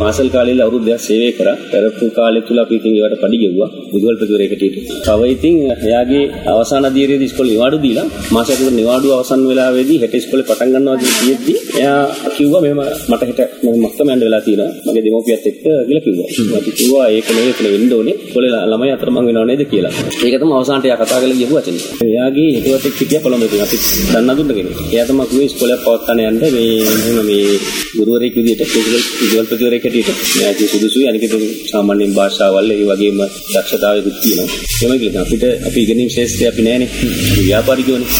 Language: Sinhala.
මාසල් කාලේ අවුරුදු දෙකක් සේවය කරා. කරපු කාලේ තුල අපි ඉතින් ඒවට පඩි ගෙව්වා. විදුහල්පතිවරයෙකුට හිටියේ. තව ඉතින් එයාගේ අවසාන අධීරයේදී ඉස්කෝලේ නිවාඩු දීලා මාසයක් විතර නිවාඩු අවසන් වෙලාවේදී හෙට ඉස්කෝලේ පටන් ගන්නවා කියලා කියෙද්දි එයා කිව්වා මෙහෙම මට හෙට මම මක්කම යන්න වෙලා තියෙනවා. මගේ දෙමෝපියත් එක්ක කියලා කිව්වා. අපි කිව්වා ඒක නෙවෙයි එතන වෙන්න ඕනේ. ඉස්කෝලේ ළමයි අතර මං වෙනව නේද කියලා. ඒක තමයි අවසානට එයා කතා කරලා කියපු වචනේ. එයාගේ හිතවතෙක් හිටියා කොළඹදී. අපි දන්න දුන්න කෙනෙක්. එයා තමයි කිව්වේ ඉස්කෝලේ පවත්වාගෙන යන්න මේ එහෙම මේ ගුරුවරයෙක් විදිහට විදුහල්පතිවරයෙක් හැටියට මෙයාගේ සුදුසුයි අනික සාමාන්‍යයෙන් භාෂාවල් ඒ වගේම දක්ෂතාවයකුත් තියෙනවා. එහෙම කියලා අපිට අපි ඉගෙනීම් ශාස්ත්‍රය අපි නෑනේ. ව්‍යාපාරිකයෝනේ.